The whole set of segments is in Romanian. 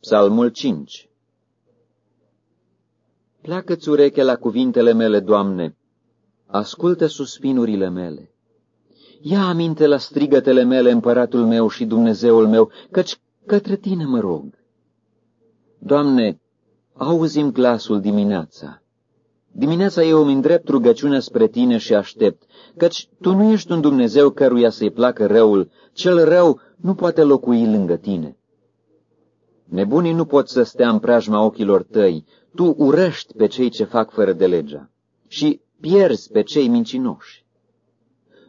Psalmul 5 Pleacă-ți ureche la cuvintele mele, Doamne, ascultă suspinurile mele. Ia aminte la strigătele mele, împăratul meu și Dumnezeul meu, căci către tine mă rog. Doamne, auzim glasul dimineața. Dimineața eu îmi îndrept rugăciunea spre tine și aștept, căci tu nu ești un Dumnezeu căruia să-i placă răul, cel rău nu poate locui lângă tine. Nebunii nu pot să stea în preajma ochilor tăi, tu urăști pe cei ce fac fără de legea și pierzi pe cei mincinoși.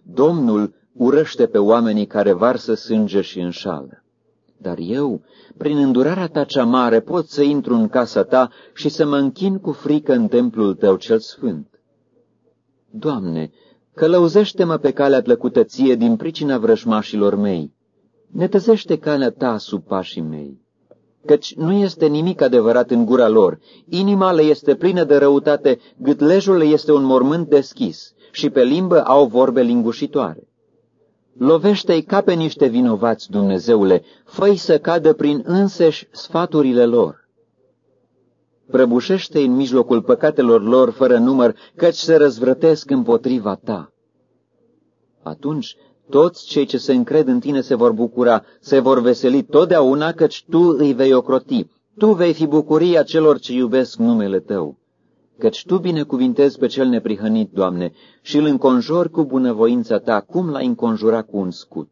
Domnul urăște pe oamenii care varsă sânge și înșală. Dar eu, prin îndurarea ta cea mare, pot să intru în casa ta și să mă închin cu frică în templul tău cel sfânt. Doamne, călăuzește-mă pe calea plăcută ție din pricina vrășmașilor mei. Netăzește calea ta sub pașii mei căci nu este nimic adevărat în gura lor. Inima le este plină de răutate, gâtlejul le este un mormânt deschis și pe limbă au vorbe lingușitoare. Lovește-i ca pe niște vinovați, Dumnezeule, făi să cadă prin înseși sfaturile lor. Prăbușește în mijlocul păcatelor lor fără număr, căci se răzvrătesc împotriva ta. Atunci toți cei ce se încred în tine se vor bucura, se vor veseli totdeauna, căci tu îi vei ocroti. Tu vei fi bucuria celor ce iubesc numele tău. Căci tu binecuvintezi pe cel neprihănit, Doamne, și îl înconjori cu bunăvoința ta, cum l-ai înconjurat cu un scut.